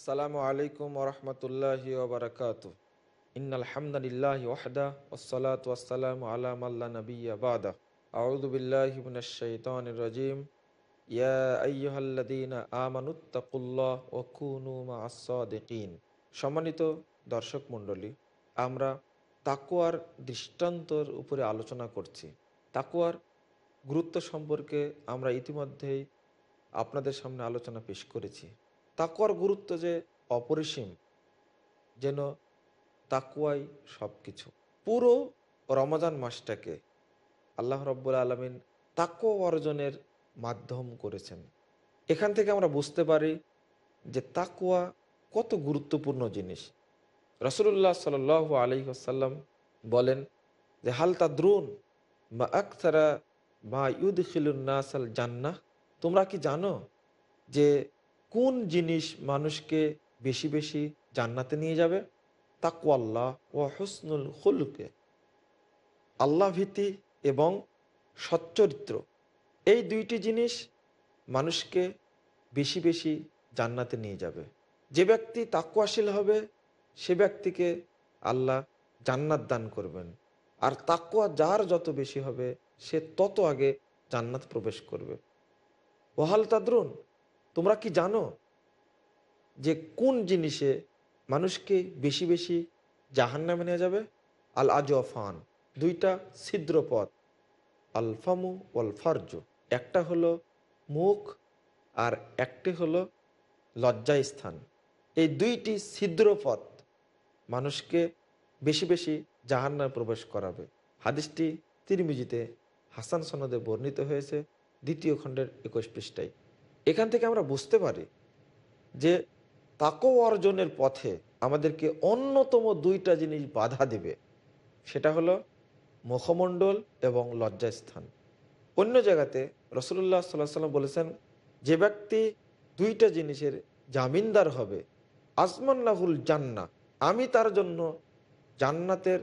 আসসালামু আলাইকুম ওরহমতুল্লাহ ওবরাকাত ইন্নাল হামদালিল্লাহ ওয়াহদা ওসলাত ওয়াসালাম আলা মাল্লা নবিয়া বাদা আউযু বিল্লাহি মিনাশ শাইতানির রাজিম। ইয়া আইয়ুহাল্লাযীনা আমানুত্তাকুল্লাহ ওয়া কুনু সাদিকিন। সম্মানিত দর্শক মণ্ডলী, আমরা তাকুয়ার দৃষ্টান্তর উপরে আলোচনা করছি। তাকুয়ার গুরুত্ব সম্পর্কে আমরা ইতিমধ্যেই আপনাদের সামনে আলোচনা পেশ করেছি। তাকুয়ার গুরুত্ব যে অপরিসীম, যেন তাকুয়াই সব কিছু পুরো রমজান মাসটাকে আল্লাহ রব্বুল আলমিন তাকুয়া অর্জনের মাধ্যম করেছেন। এখান থেকে আমরা বুঝতে পারি যে তাকুয়া কত গুরুত্বপূর্ণ জিনিস। রসুল্লাহ সাল আলী আসাল্লাম বলেন যে হালতা দ্রুন বা আকতারা মা ইউদ খিলুন্নাসাল জান্না তোমরা কি জানো যে কোন জিনিস মানুষকে বেশি বেশি জান্নাতে নিয়ে যাবে? তাকুয়াল্লাহ ও হসনুল হুলকে আল্লাহ ভীতি এবং সচ্চরিত্র। এই দুইটি জিনিস মানুষকে বেশি বেশি জান্নাতে নিয়ে যাবে। যে ব্যক্তি তাকুয়াশীল হবে, সে ব্যক্তিকে আল্লাহ জান্নাত দান করবেন। আর তাকুয়া যার যত বেশি হবে, সে তত আগে জান্নাত প্রবেশ করবে। ওহাল তাদরুন তোমরা কি জানো যে কোন জিনিসে মানুষকে বেশি বেশি জাহান নামে নেওয়া যাবে? আল আজফান দুইটা ছিদ্র পথ আলফামু ওয়াল ফারজু একটা হলো মুখ আর একটি হলো লজ্জায় স্থান এই দুইটি ছিদ্র পথ মানুষকে বেশি বেশি জাহান্নায় প্রবেশ করাবে। হাদিসটি তিরমিজিতে হাসান সনদে বর্ণিত হয়েছে, দ্বিতীয় খণ্ডের একুশ পৃষ্ঠায়। এখান থেকে আমরা বুঝতে পারি যে তাকো অর্জনের পথে আমাদেরকে অন্যতম দুইটা জিনিস বাধা দিবে। সেটা হলো মুখমণ্ডল এবং লজ্জাস্থান। অন্য জায়গাতে রসুল্লাহ সাল্লাহ সাল্লাম বলেছেন, যে ব্যক্তি দুইটা জিনিসের জামিনদার হবে আজমান্নাহুল জান্না আমি তার জন্য জান্নাতের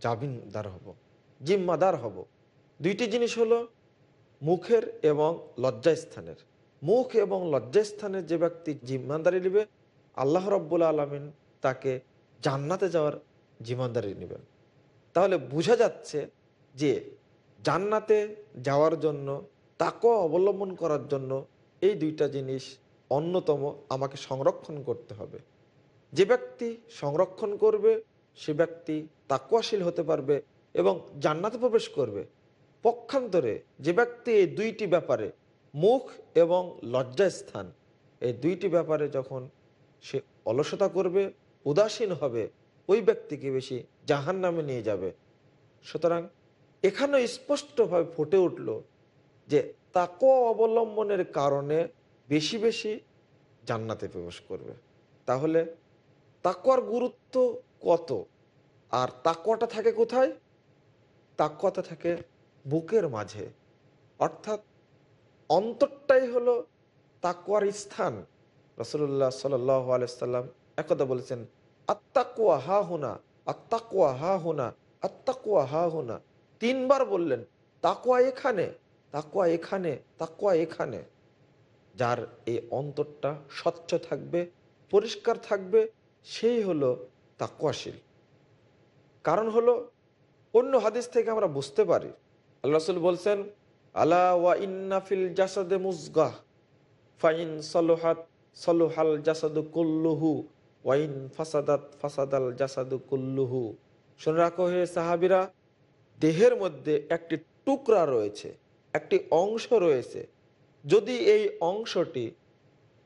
জামিনদার হব, জিম্মাদার হব। দুইটি জিনিস হলো মুখের এবং লজ্জাস্থানের। মুখ এবং লজ্জাস্থানের যে ব্যক্তি জিম্মানদারি নেবে, আল্লাহ রব্বুল আলমিন তাকে জান্নাতে যাওয়ার জিম্মানদারি নেবেন। তাহলে বোঝা যাচ্ছে যে জান্নাতে যাওয়ার জন্য তাকে অবলম্বন করার জন্য এই দুইটা জিনিস অন্যতম আমাকে সংরক্ষণ করতে হবে। যে ব্যক্তি সংরক্ষণ করবে, সে ব্যক্তি তাকুয়াশীল হতে পারবে এবং জান্নাতে প্রবেশ করবে। পক্ষান্তরে যে ব্যক্তি এই দুইটি ব্যাপারে মুখ এবং লজ্জাস্থান, এই দুইটি ব্যাপারে যখন সে অলসতা করবে, উদাসীন হবে, ওই ব্যক্তিকে বেশি জাহান নামে নিয়ে যাবে। সুতরাং এখানে স্পষ্টভাবে ফুটে উঠল যে তাকোয়া অবলম্বনের কারণে বেশি বেশি জান্নাতে প্রবেশ করবে। তাহলে তাকুয়ার গুরুত্ব কত? আর তাকুয়াটা থাকে কোথায়? তাকুয়াটা থাকে বুকের মাঝে। অর্থাৎ অন্তরটাই হলো তাকুয়ার স্থান। রসুল্লাহ সাল আলাইসাল্লাম একদা বলেছেন আত্মাকুয়া হা হুনা আত্মাকুয়া হা হুনা আত্মাকুয়া হা হুনা। তিনবার বললেন তাকুয়া এখানে তাকুয়া এখানে তাকুয়া এখানে। যার এই অন্তরটা স্বচ্ছ থাকবে, পরিষ্কার থাকবে, সেই হলো তাকুয়াশীল কারণ হলো, অন্য হাদিস থেকে আমরা বুঝতে পারি। আল্লাহ রসুল বলছেন আলা জাসাদে ফাইন সলোহাল কুল্লুহু ওয়াইন ফাসাদাল জাসাদু কুল্লুহু। সাহাবিরা, দেহের মধ্যে একটি টুকরা রয়েছে, একটি অংশ রয়েছে। যদি এই অংশটি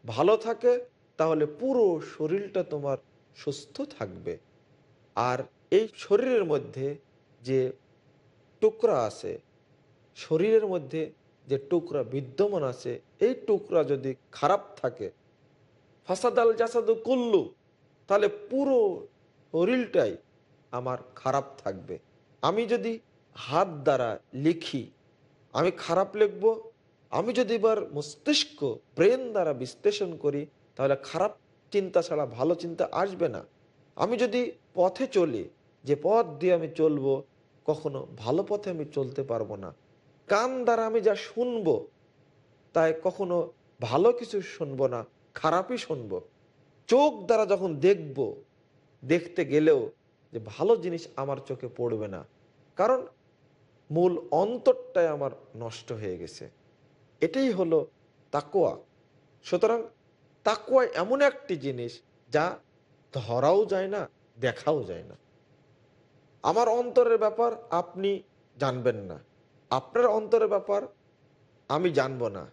ভালো থাকে, তাহলে পুরো শরীরটা তোমার সুস্থ থাকবে। আর এই শরীরের মধ্যে যে টুকরা আছে শরীরের মধ্যে যে টুকরা বিদ্যমান আছে, এই টুকরা যদি খারাপ থাকে, ফাসাদাল জাসাদু কুল্লু, তাহলে পুরো শরীরটাই আমার খারাপ থাকবে। আমি যদি হাত দ্বারা লিখি, আমি খারাপ লিখব, আমি যদি এবার মস্তিষ্ক, ব্রেন দ্বারা বিশ্লেষণ করি, তাহলে খারাপ চিন্তা ছাড়া ভালো চিন্তা আসবে না। আমি যদি পথে চলি, যে পথ দিয়ে আমি চলবো, কখনো ভালো পথে আমি চলতে পারব না। কান দ্বারা আমি যা শুনব, তাই কখনো ভালো কিছু শুনব না, খারাপই শুনব। চোখ দ্বারা যখন দেখব, দেখতে গেলেও যে ভালো জিনিস আমার চোখে পড়বে না। কারণ মূল অন্তরটাই আমার নষ্ট হয়ে গেছে। এটাই হলো তাকুয়া সুতরাং তাকুয়া এমন একটি জিনিস যা ধরাও যায় না, দেখাও যায় না। আমার অন্তরের ব্যাপার আপনি জানবেন না। আপনার অন্তরের ব্যাপার, আমি জানব না।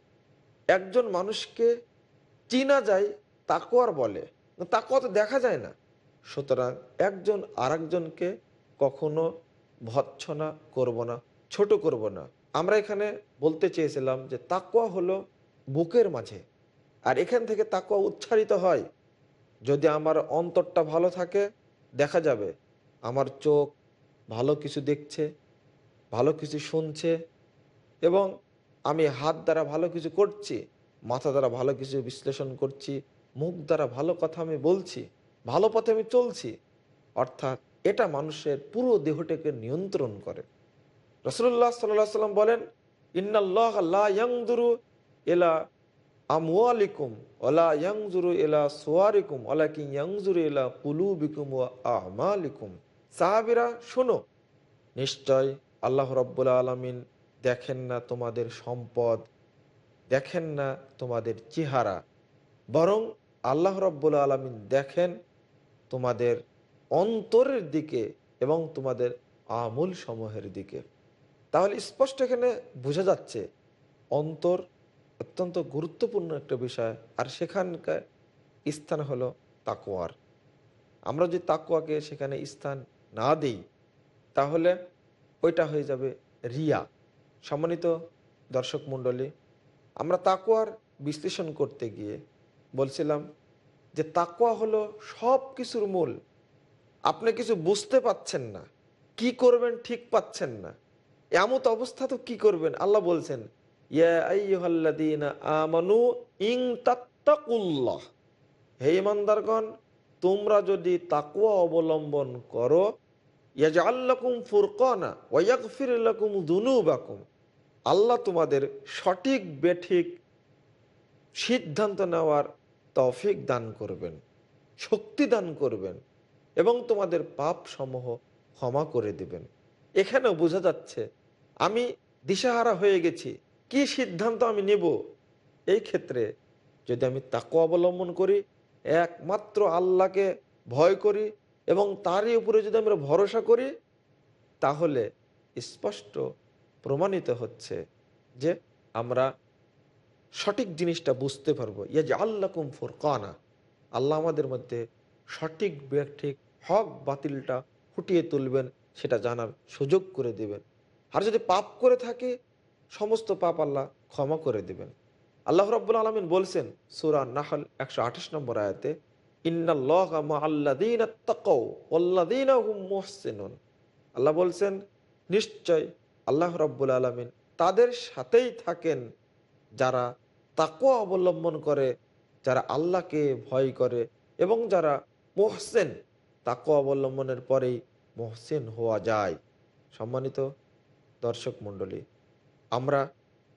একজন মানুষকে চিনা যায় তাকুয়ার বলে। তাকুয়া তো দেখা যায় না। সুতরাং একজন আরেকজনকে কখনো ভৎসনা করব না, ছোট করব না। আমরা এখানে বলতে চেয়েছিলাম যে তাকুয়া হলো বুকের মাঝে। আর এখান থেকে তাকুয়া উচ্চারিত হয়, যদি আমার অন্তরটা ভালো থাকে, দেখা যাবে। আমার চোখ ভালো কিছু দেখছে ভালো কিছু শুনছে এবং আমি হাত দ্বারা ভালো কিছু করছি, মাথা দ্বারা ভালো কিছু বিশ্লেষণ করছি, মুখ দ্বারা ভালো কথা আমি বলছি, ভালো পথে আমি চলছি, অর্থাৎ এটা মানুষের পুরো দেহটাকে নিয়ন্ত্রণ করে। রসুল্লাহ সাল্লাহ সাল্লাম বলেন, ইন্নাল্লাহ এলা আমওয়ালিকুম ওলা ইয়াংজুরু এলা সোয়ারিকুম ওলা কি ইয়াংজুরু এলা কুলুবিকুম ও আমালিকুম। সাহাবিরা, শোনো, নিশ্চয় আল্লাহ রব্বুল আলমিন দেখেন না তোমাদের সম্পদ, দেখেন না তোমাদের চেহারা, বরং আল্লাহ রব্বুল আলমিন দেখেন তোমাদের অন্তরের দিকে এবং তোমাদের আমূল সমূহের দিকে। তাহলে স্পষ্ট এখানে বোঝা যাচ্ছে, অন্তর অত্যন্ত গুরুত্বপূর্ণ একটা বিষয়, আর সেখানকার স্থান হলো তাকুয়ার আমরা যদি তাকুয়াকে সেখানে স্থান না দিই, তাহলে ওইটা হয়ে যাবে রিয়া। সম্মানিত দর্শক মণ্ডলী, আমরা তাকুয়ার বিশ্লেষণ করতে গিয়ে বলছিলাম যে তাকুয়া হলো সব কিছুর মূল। আপনি কিছু বুঝতে পাচ্ছেন না, কি করবেন ঠিক পাচ্ছেন না। এমত অবস্থা তো কি করবেন? আল্লাহ বলছেন আমানু ইং হে ইমানদারগণ, তোমরা যদি তাকুয়া অবলম্বন করো আল্লাহ তোমাদের সঠিক, বেঠিক সিদ্ধান্ত নেওয়ার তফিক দান করবেন, শক্তি দান করবেন এবং তোমাদের পাপ সমূহ ক্ষমা করে দেবেন। এখানেও বোঝা যাচ্ছে, আমি দিশাহারা হয়ে গেছি, কি সিদ্ধান্ত আমি নেব? এই ক্ষেত্রে যদি আমি তাকে অবলম্বন করি, একমাত্র আল্লাহকে ভয় করি এবং তারই উপরে যদি আমরা ভরসা করি, তাহলে স্পষ্ট প্রমাণিত হচ্ছে যে আমরা সঠিক জিনিসটা বুঝতে পারব। ইয়া যে আল্লাহ কুম কানা আল্লাহ আমাদের মধ্যে সঠিক ঠিক হক বাতিলটা ফুটিয়ে তুলবেন, সেটা জানার সুযোগ করে দেবেন। আর যদি পাপ করে থাকে, সমস্ত পাপ আল্লাহ ক্ষমা করে দেবেন। আল্লাহ রব্বুল আলমিন বলছেন, সুরা নাহল একশো নম্বর আয়াতে আল্লাহ বলছেন, নিশ্চয় আল্লাহ রব্বুল আলমিন তাদের সাথেই থাকেন যারা তাকুয়া অবলম্বন করে, যারা আল্লাহকে ভয় করে এবং যারা মোহসেন তাকুয়া অবলম্বনের পরেই মোহসেন হওয়া যায়। সম্মানিত দর্শক মণ্ডলী, আমরা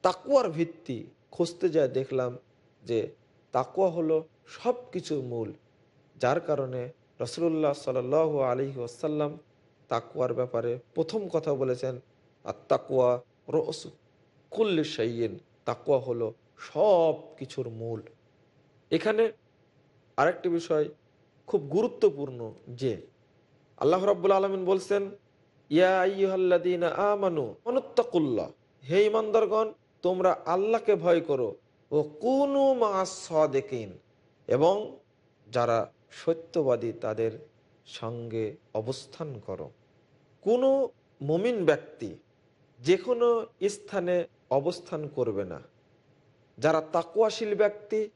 তাকুয়ার ভিত্তি খুঁজতে যায় দেখলাম যে তাকুয়া হলো সব কিছুর মূল। যার কারণে রসুল্লাহ সাল আলী আসাল্লাম তাকুয়ার ব্যাপারে প্রথম কথা বলেছেন আর তাকুয়া রস কুল্লি সাইয়েন তাকুয়া হলো সব কিছুর মূল। এখানে আরেকটি বিষয় খুব গুরুত্বপূর্ণ যে আল্লাহ রাব্বুল আলমিন বলছেন, ইয়া আমানু হে ইমানদারগণ তোমরা আল্লাহকে ভয় করো ও কুনু মাস সাদিকিন এবং যারা সত্যবাদী তাদের সঙ্গে অবস্থান করো। কোনো মুমিন ব্যক্তি যে কোনো স্থানে অবস্থান করবে না। যারা তাকুয়াশীল ব্যক্তি,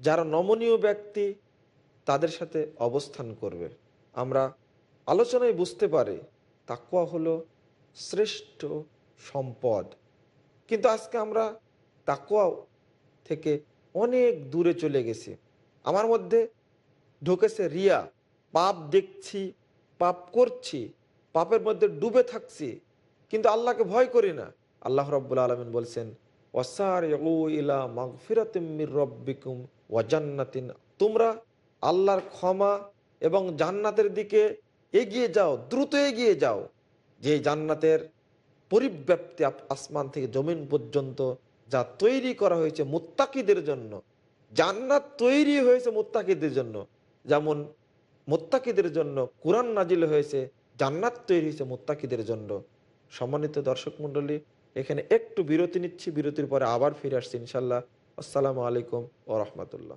যারা নমনীয় ব্যক্তি, তাদের সাথে অবস্থান করবে। আমরা আলোচনায় বুঝতে পারি, তাকুয়া হলো শ্রেষ্ঠ সম্পদ। কিন্তু আজকে আমরা তাকুয়া থেকে অনেক দূরে চলে গেছি। আমার মধ্যে ঢুকেছে রিয়া, পাপ দেখছি, পাপ করছি, পাপের মধ্যে ডুবে থাকছি, কিন্তু আল্লাহকে ভয় করি না। আল্লাহ রব্বুল আলমিন বলছেন ইলা রব্বিকুম ওয়াজান্নাতিন তোমরা আল্লাহর ক্ষমা এবং জান্নাতের দিকে এগিয়ে যাও, দ্রুত এগিয়ে যাও। যে জান্নাতের পরিব্যাপ্তি আসমান থেকে জমিন পর্যন্ত যা তৈরি করা হয়েছে মুত্তাকিদের জন্য, জান্নাত তৈরি হয়েছে মুত্তাকিদের জন্য যেমন মোত্তাকিদের জন্য কোরআন নাজিল হয়েছে, জান্নাত তৈরি হয়েছে মোত্তাকিদের জন্য। সম্মানিত দর্শক মণ্ডলী, এখানে একটু বিরতি নিচ্ছি, বিরতির পরে আবার ফিরে আসছি ইনশাল্লাহ আসসালামু আলাইকুম ও রহমতুল্লাহ।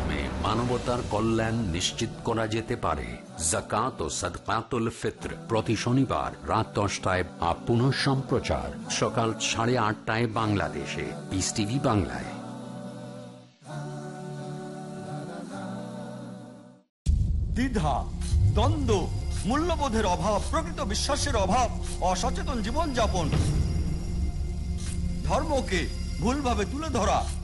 মানবতার কল্যাণ নিশ্চিত করা যেতে পারে। জাকাত ও সদকাতুল ফিত্র প্রতি শনিবার রাত দশটায় আপ পুনঃ সম্প্রচার সকাল সাড়ে আটটায় বাংলাদেশে। পিস টিভি বাংলায়। দ্বিধা, দ্বন্দ্ব, মূল্যবোধের অভাব, প্রকৃত বিশ্বাসের অভাব, অসচেতন জীবনযাপন, ধর্মকে ভুলভাবে তুলে ধরা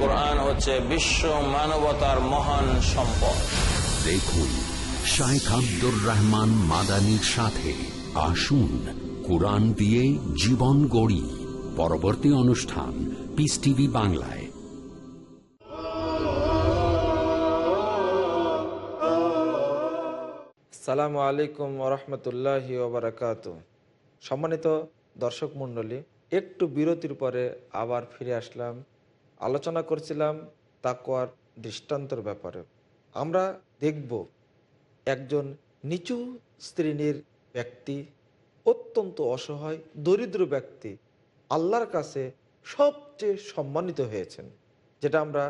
কোরআন হচ্ছে বিশ্ব মানবতার মহান সম্পদ। দেখুন শাইখ আব্দুর রহমান মাদানির সাথে আসুন কোরআন দিয়ে জীবন গড়ি। পরবর্তী অনুষ্ঠান পিস টিভি বাংলায়। সালামু আলাইকুম ওরহমতুল্লাহি ওবরাকাত। সম্মানিত দর্শক মণ্ডলী একটু বিরতির পরে আবার ফিরে আসলাম আলোচনা করছিলাম তাকোয়ার দৃষ্টান্তর ব্যাপারে। আমরা দেখব একজন নিচু শ্রেণির ব্যক্তি, অত্যন্ত অসহায়, দরিদ্র ব্যক্তি আল্লাহর কাছে সবচেয়ে সম্মানিত হয়েছেন, যেটা আমরা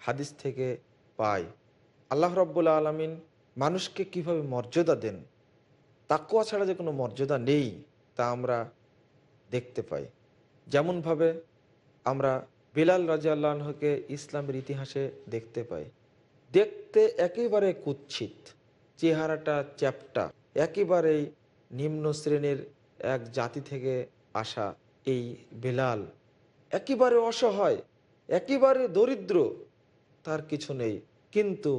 হাদিস থেকে পাই। আল্লাহ রব্বুল্লা আলমিন মানুষকে কীভাবে মর্যাদা দেন তাকুয়া ছাড়া যে কোনো মর্যাদা নেই তা আমরা দেখতে পাই। যেমনভাবে আমরা বিলাল রাজা আল্লাহকে ইসলামের ইতিহাসে দেখতে পাই। দেখতে একেবারে কুৎসিত, চেহারাটা চ্যাপটা, একেবারেই নিম্ন শ্রেণির এক জাতি থেকে আসা এই বেলাল। একেবারে অসহায়, একেবারে দরিদ্র, তার কিছু নেই। কিন্তু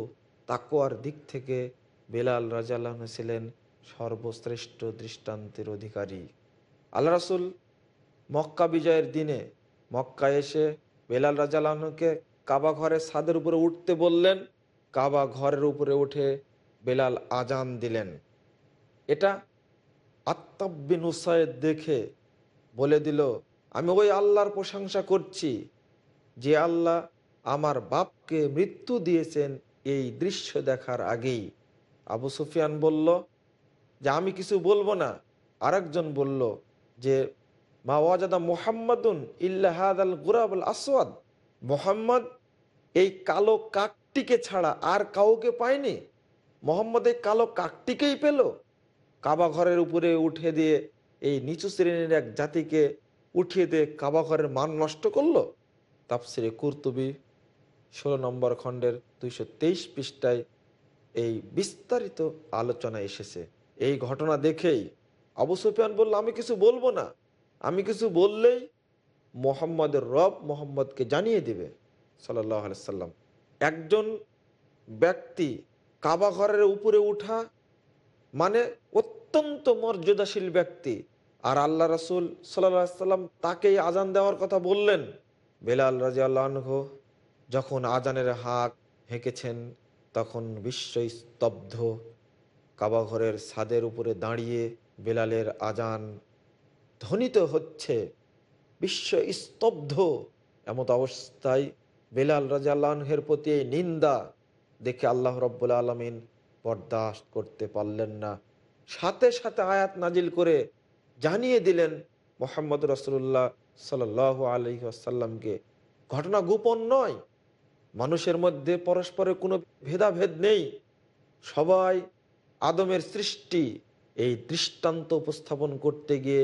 তাকোয়ার দিক থেকে বেলাল রাজাল্লাহ ছিলেন সর্বশ্রেষ্ঠ দৃষ্টান্তের অধিকারী। আল্লাহ রাসুল মক্কা বিজয়ের দিনে মক্কা এসে বেলাল রাজাল্লাহকে কাবা ঘরের ছাদের উপরে উঠতে বললেন। কাবা ঘরের উপরে উঠে বেলাল আজান দিলেন। এটা আত্মাব্বিন উসাইদ দেখে বলে দিল, আমি ওই আল্লাহর প্রশংসা করছি যে আল্লাহ আমার বাপকে মৃত্যু দিয়েছেন এই দৃশ্য দেখার আগেই। আবু সুফিয়ান বলল, যে আমি কিছু বলব না। আরেকজন বলল, যে মা ওয়াজাদা মোহাম্মদুন ইল্লাহাদ আল গুরাবুল আসওয়াদ। মোহাম্মদ এই কালো কাকটিকে ছাড়া আর কাউকে পায়নি। মোহাম্মদ এই কালো কাকটিকেই পেল। কাবা ঘরের উপরে উঠে দিয়ে এই নিচু শ্রেণির এক জাতিকে উঠিয়ে দিয়ে কাবা ঘরের মান নষ্ট করল। তাপসিরে কুর্তুবি ষোলো নম্বর খণ্ডের দুইশো তেইশ পৃষ্ঠায় এই বিস্তারিত আলোচনা এসেছে। এই ঘটনা দেখেই আবু সুফিয়ান বলল, আমি কিছু বলব না। আমি কিছু বললেই মোহাম্মদের রব মোহাম্মদকে জানিয়ে দেবে সাল্লাহ সাল্লাম। একজন ব্যক্তি কাবা ঘরের উপরে উঠা মানে অত্যন্ত মর্যাদাশীল ব্যক্তি। আর আল্লাহ রসুল সাল্লাহ সাল্লাম তাকেই আজান দেওয়ার কথা বললেন। বেলাল রাজি আল্লাহ যখন আজানের হাক হেঁকেছেন, তখন বিশ্ব স্তব্ধ কাবা ঘরের ছাদের উপরে দাঁড়িয়ে বেলালের আজান ধ্বনিত হচ্ছে, বিশ্ব স্তব্ধ এমত অবস্থায় বেলাল রাজা আল্লাহের প্রতি এই নিন্দা দেখে আল্লাহ রব্বুল আলমিন বরদাস্ত করতে পারলেন না। সাথে সাথে আয়াত নাজিল করে জানিয়ে দিলেন মোহাম্মদ রসুল্লাহ সাল আলহি আসাল্লামকে ঘটনা গোপন নয়, মানুষের মধ্যে পরস্পরের কোনো ভেদাভেদ নেই। সবাই আদমের সৃষ্টি, এই দৃষ্টান্ত উপস্থাপন করতে গিয়ে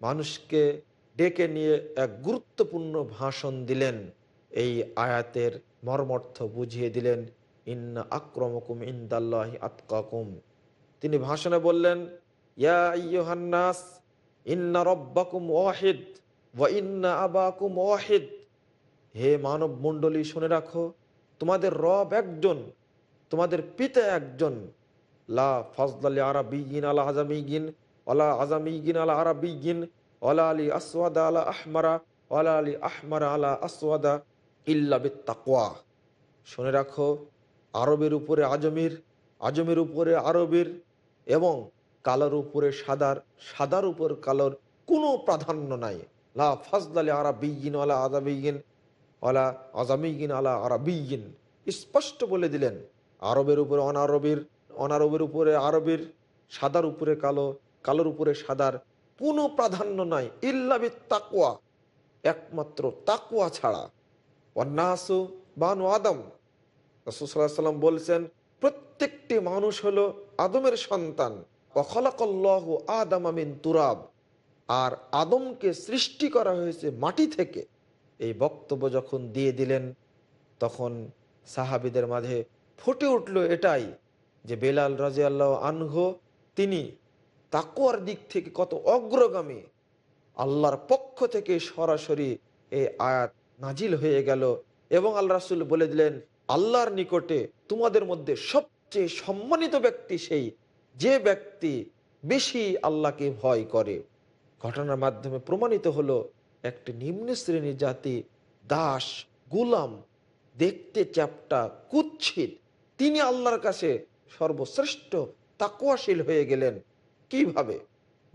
মানুষকে ডেকে নিয়ে এক গুরুত্বপূর্ণ ভাষণ দিলেন। এই আয়াতের মর্মর্থ বুঝিয়ে দিলেন, ইন্না আক্রমকুম ইন্দাল্লাহি আতকাকুম। তিনি ভাষণে বললেন, ইয়া ইন্না রব্বাকুম ওয়াহিদ ওয়া ইন্না আবাকুম ওয়াহিদ। হে মানব মণ্ডলী শুনে রাখো, তোমাদের রব একজন, তোমাদের পিতা একজন। লা ফজলালি আরাবিগিন আলা আজামিগিন ওলা আজামিগিন আলা আরাবিগিন ওলা আলী আসওয়াদা আলা আহমারা ওলা আলী আহমারা আলা আসওয়াদা ইল্লা তাকওয়া শুনে রাখো, আরবের উপরে আজমির, আজমের উপরে আরবের এবং কালোর উপরে সাদার সাদার উপর কালোর কোনো প্রাধান্য নাই। লা ফাজলালি আরাবিগিন ওলা আজামিগিন ওলা আজামিগিন আলা আরাবিগিন স্পষ্ট বলে দিলেন, আরবের উপরে অনারবের অনারবের উপরে আরবের, সাদার উপরে কালো কালোর উপরে সাদার কোনো প্রাধান্য নাই ইল্লাবি তাকুয়া একমাত্র তাকুয়া ছাড়া। অন্যাসু বানু আদম। রসুসাল্লাম বলছেন, প্রত্যেকটি মানুষ হলো আদমের সন্তান। অখলাকল্লাহ আদম আমিন তুরাব। আর আদমকে সৃষ্টি করা হয়েছে মাটি থেকে। এই বক্তব্য যখন দিয়ে দিলেন, তখন সাহাবিদের মাঝে ফুটে উঠল এটাই যে বেলাল রাজি আল্লাহ আনহ, তিনি তাকুয়ার দিক থেকে কত অগ্রগামী, আল্লাহর পক্ষ থেকে সরাসরি এই আয়াত নাজিল হয়ে গেল এবং আল্লাহ রাসুল বলে দিলেন, আল্লাহর নিকটে তোমাদের মধ্যে সবচেয়ে সম্মানিত ব্যক্তি সেই, যে ব্যক্তি বেশি আল্লাহকে ভয় করে। ঘটনার মাধ্যমে প্রমাণিত হলো একটি নিম্ন শ্রেণির জাতি, দাস, গুলাম, দেখতে চ্যাপটা, কুচ্ছিত, তিনি আল্লাহর কাছে সর্বশ্রেষ্ঠ তাকুয়াশীল হয়ে গেলেন। কীভাবে?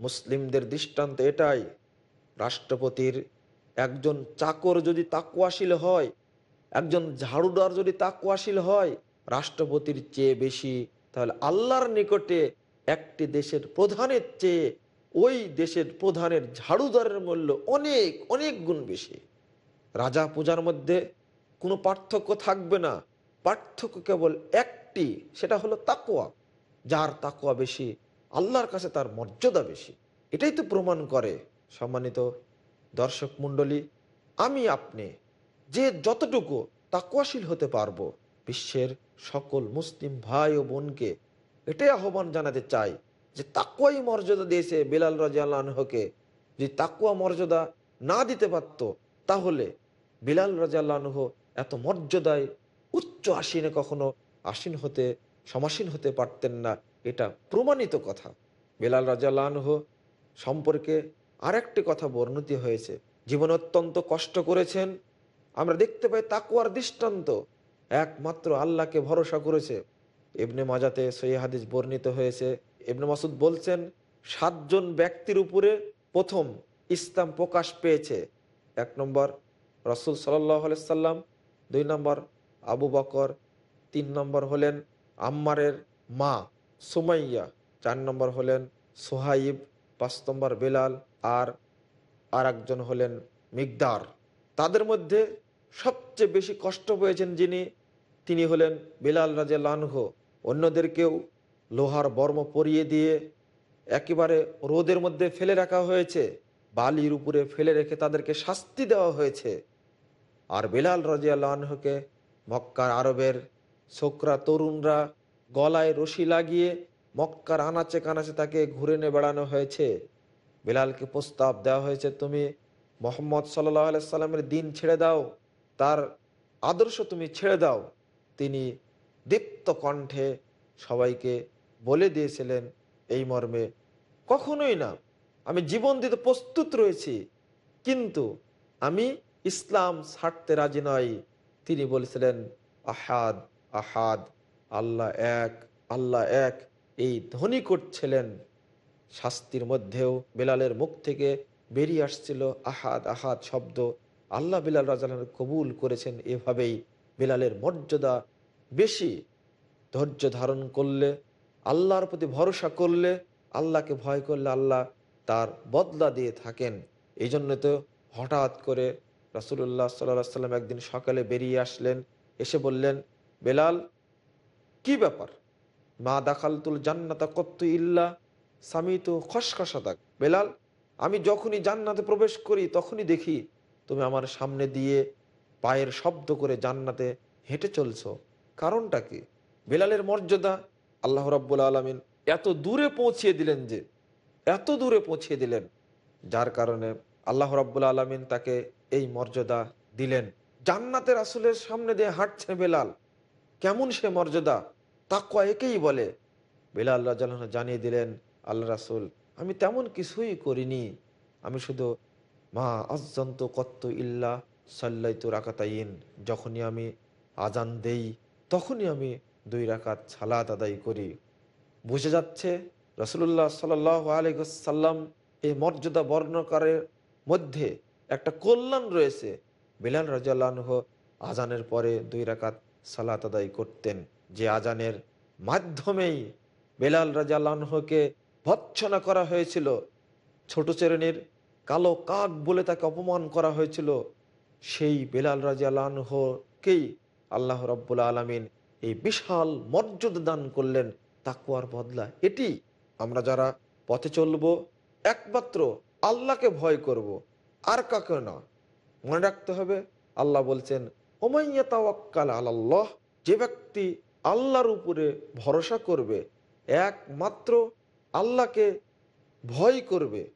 মুসলিমদের দৃষ্টান্ত এটাই। রাষ্ট্রপতির একজন চাকর যদি তাকুয়াশীল হয়, একজন ঝাড়ুদার যদি তাকুয়াশীল হয়, রাষ্ট্রপতির চেয়ে বেশি তাহলে আল্লাহর নিকটে একটি দেশের প্রধানের চেয়ে ওই দেশের প্রধানের ঝাড়ুদারের মূল্য অনেক অনেক গুণ বেশি। রাজা পূজার মধ্যে কোনো পার্থক্য থাকবে না। পার্থক্য কেবল একটি, সেটা হলো তাকুয়া যার তাকুয়া বেশি আল্লাহর কাছে তার মর্যাদা বেশি। এটাই তো প্রমাণ করে সম্মানিত দর্শক মণ্ডলী, আমি আপনি যে যতটুকু তাকুয়াশীল হতে পারব বিশ্বের সকল মুসলিম ভাই ও বোনকে, এটাই আহ্বান জানাতে চাই যে তাকুয়াই মর্যাদা দিয়েছে বেলাল রাজিয়াল্লাহকে যদি তাকুয়া মর্যাদা না দিতে পারত, তাহলে বিলাল রাজিয়াল্লাহ এত মর্যাদায় উচ্চ আসীনে কখনো আসীন হতে, সমাসীন হতে পারতেন না। এটা প্রমাণিত কথা। বেলাল রাজিয়াল্লাহ সম্পর্কে আরেকটি কথা বর্ণিত হয়েছে। জীবনে অত্যন্ত কষ্ট করেছেন। আমরা দেখতে পাই তাকুয়ার দৃষ্টান্ত। একমাত্র আল্লাহকে ভরসা করেছে। ইবনে মাজাতে সই হাদিস বর্ণিত হয়েছে। ইবনে মাসুদ বলছেন, সাতজন ব্যক্তির উপরে প্রথম ইসলাম প্রকাশ পেয়েছে। এক নম্বর রসুল সাল্লাহ সাল্লাম, দুই নম্বর আবু বকর, তিন নম্বর হলেন আম্মারের মা। সুমাইয়া চার নম্বর হলেন সোহাইব, পাঁচ নম্বর বেলাল আর আর একজন হলেন মিগদার তাদের মধ্যে সবচেয়ে বেশি কষ্ট পেয়েছেন যিনি, তিনি হলেন বেলাল রাজে লানহ অন্যদেরকেও লোহার বর্ম পরিয়ে দিয়ে একেবারে রোদের মধ্যে ফেলে রাখা হয়েছে, বালির উপরে ফেলে রেখে তাদেরকে শাস্তি দেওয়া হয়েছে। আর বেলাল রাজিয়াল্লাহকে মক্কার আরবের ছোকরা, তরুণরা গলায় রশি লাগিয়ে মক্কার আনাচে কানাচে তাকে ঘুরে নিয়ে বেড়ানো হয়েছে। বেলালকে প্রস্তাব দেওয়া হয়েছে, তুমি মোহাম্মদ সাল্লাহ সাল্লামের দিন ছেড়ে দাও, তার আদর্শ তুমি ছেড়ে দাও। তিনি দীপ্ত কণ্ঠে সবাইকে বলে দিয়েছিলেন, এই মর্মে কখনোই না, আমি জীবন দিতে প্রস্তুত রয়েছি, কিন্তু আমি ইসলাম ছাড়তে রাজি নই। তিনি বলেছিলেন, আহাদ আহাদ। আল্লাহ এক আল্লাহ এক এই ধ্বনি করছিলেন। শাস্তির মধ্যেও বেলালের মুখ থেকে বেরিয়ে আসছিল আহাদ আহাদ শব্দ। আল্লাহ বিলাল রাজাল কবুল করেছেন এভাবেই। বেলালের মর্যাদা বেশি। ধৈর্য ধারণ করলে, আল্লাহর প্রতি ভরসা করলে, আল্লাহকে ভয় করলে আল্লাহ তার বদলা দিয়ে থাকেন। এই জন্য তো হঠাৎ করে রাসুল্লাহ সাল্লাহ সাল্লাম একদিন সকালে বেরিয়ে আসলেন। এসে বললেন, বেলাল কি ব্যাপার? মা দাখালতুল জান্নাতা কত্তু ইল্লা স্বামী তো খসখসা খসখসাদাক। বেলাল, আমি যখনই জান্নাতে প্রবেশ করি, তখনই দেখি তুমি আমার সামনে দিয়ে পায়ের শব্দ করে জান্নাতে হেঁটে চলছ। কারণটা কি? বেলালের মর্যাদা আল্লাহ রাব্বুল আলমিন এত দূরে পৌঁছিয়ে দিলেন যে, এত দূরে পৌঁছিয়ে দিলেন, যার কারণে আল্লাহ রাব্বুল আলমিন তাকে এই মর্যাদা দিলেন। জান্নাতের আসলের সামনে দিয়ে হাঁটছে বেলাল। কেমন সে মর্যাদা? তাকুয়া একেই বলে। বেলাল রাজাল জানিয়ে দিলেন, আল্লাহ রাসুল, আমি তেমন কিছুই করিনি। আমি শুধু মা আজন্ত কত্ত ইল্লা সাল্লাইতু রাকাতাইন। যখনই আমি আজান দেই, তখনই আমি দুই রাকাত সালাত আদায় করি। বুঝে যাচ্ছে রসুল্লাহ সাল আলহ্লাম এই মর্যাদা বর্ণকারের মধ্যে একটা কল্যাণ রয়েছে। বিলাল রাজাহ আজানের পরে দুই রাকাত সালাত আদায় করতেন। যে আজানের মাধ্যমেই বেলাল রাজাকে ভৎসনা করা হয়েছিল। ছোট শ্রেণির কালো কাক বলে তাকে অপমান করা হয়েছিল। সেই বেলাল রাজিয়ালকেই আল্লাহ রব্বুল আলমিন এই বিশাল মর্যাদা দান করলেন তাকুয়ার বদলা। এটি আমরা যারা পথে চলবো, একমাত্র আল্লাহকে ভয় করব। আর কাকে না মনে রাখতে হবে, আল্লাহ বলছেন আল্লাহ যে ব্যক্তি আল্লাহর উপরে ভরসা করবে, একমাত্র আল্লাহকে ভয় করবে,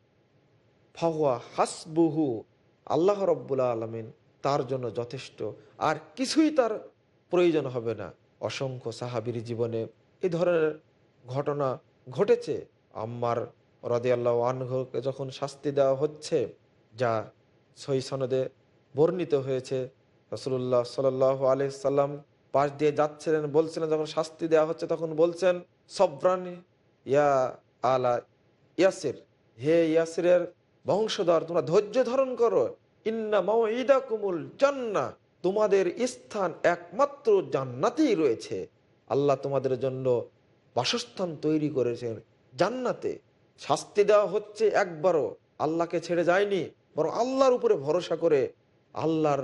ফাহুয়া হাসবুহু, আল্লাহ রব্বুল্লা আলমিন তার জন্য যথেষ্ট। আর কিছুই তার প্রয়োজন হবে না। অসংখ্য সাহাবির জীবনে এ ধরনের ঘটনা ঘটেছে। আম্মার রদে আল্লাহ আনহকে যখন শাস্তি দেওয়া হচ্ছে, যা সই সনদে বর্ণিত হয়েছে রসুল্লাহ সাল আলি সাল্লাম পাশ দিয়ে যাচ্ছিলেন, বলছিলেন, যখন শাস্তি দেওয়া হচ্ছে, তখন বলছেন, সব্রানি ইয়া আলা ইয়াসির, হে ইয়াসিরের বংশধর, তোমরা ধৈর্য ধারণ করো। ইন্না মাইদা কুমুল জান্না, তোমাদের স্থান একমাত্র জান্নাতেই রয়েছে। আল্লাহ তোমাদের জন্য বাসস্থান তৈরি করেছেন জান্নাতে। শাস্তি দেওয়া হচ্ছে একবারও। আল্লাহকে ছেড়ে যায়নি, বরং আল্লাহর উপরে ভরসা করে আল্লাহর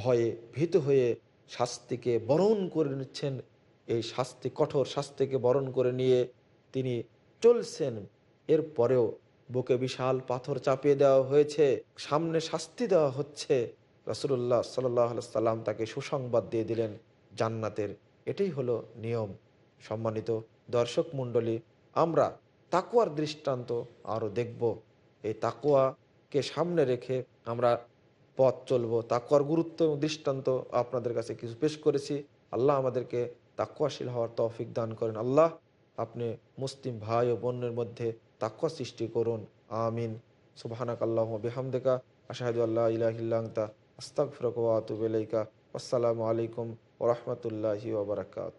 ভয়ে ভীত হয়ে শাস্তিকে বরণ করে নিচ্ছেন। এই শাস্তি, কঠোর শাস্তিকে বরণ করে নিয়ে তিনি চলছেন। এরপরেও বুকে বিশাল পাথর চাপিয়ে দেওয়া হয়েছে। সামনে শাস্তি দেওয়া হচ্ছে। রসুল্লাহ সাল্লাম তাকে সুসংবাদ দিয়ে দিলেন জান্নাতের। এটাই হলো নিয়ম। সম্মানিত দর্শক মণ্ডলী, আমরা তাকুয়ার দৃষ্টান্ত আরও দেখব। এই তাকুয়াকে সামনে রেখে আমরা পথ চলবো তাকুয়ার গুরুত্ব এবং দৃষ্টান্ত আপনাদের কাছে কিছু পেশ করেছি। আল্লাহ আমাদেরকে তাকুয়াশীল হওয়ার তৌফিক দান করেন। আল্লাহ আপনি মুসলিম ভাই ও বোনের মধ্যে তাকুয়া সৃষ্টি করুন। আমিন। সুবাহানাক আল্লাহ বেহামদেকা। আশাহাদু আল্লাহ ইলাহিল্লাংতা আস্তাক ফিরকাতুবেলাইকা আসসালামু আলাইকুম ওরহমতুল্লাহি ওবরাকাত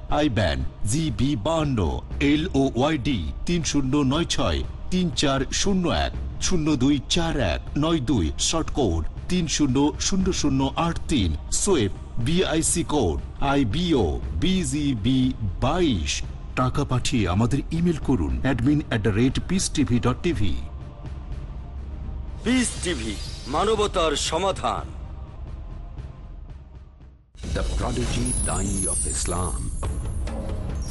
আই ব্যান জিবি বাহান্ন এল ও ওয়াইডি তিন শূন্য নয় ছয় তিন চার শূন্য এক শূন্য দুই চার এক নয় দুই শর্ট কোড তিন শূন্য শূন্য শূন্য আট তিন সোয়েব BIC code I BO BGB বাইশ টাকা পাঠিয়ে আমাদের ইমেল করুন admin at the rate peace TV dot TV peace TV মানবতার সমাধান The prodigy Dai of Islam.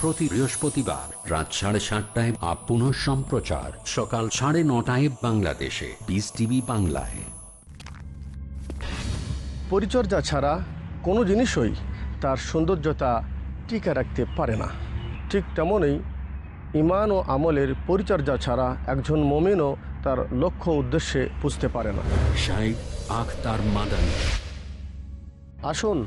প্রতি বৃহস্পতিবার রাত সাড়ে সাতটায় আপ পুনঃ সম্প্রচার। সকাল সাড়ে নটায় বাংলাদেশে। পিস টিভি বাংলায়। পরিচর্যা ছাড়া কোনো জিনিসই তার সৌন্দর্যতা টিকে রাখতে পারে না। ঠিক তেমনই ইমান ও আমলের পরিচর্যা ছাড়া একজন মমিনও তার লক্ষ্য উদ্দেশ্যে বুঝতে পারে না। আখতার মাদানী। আসুন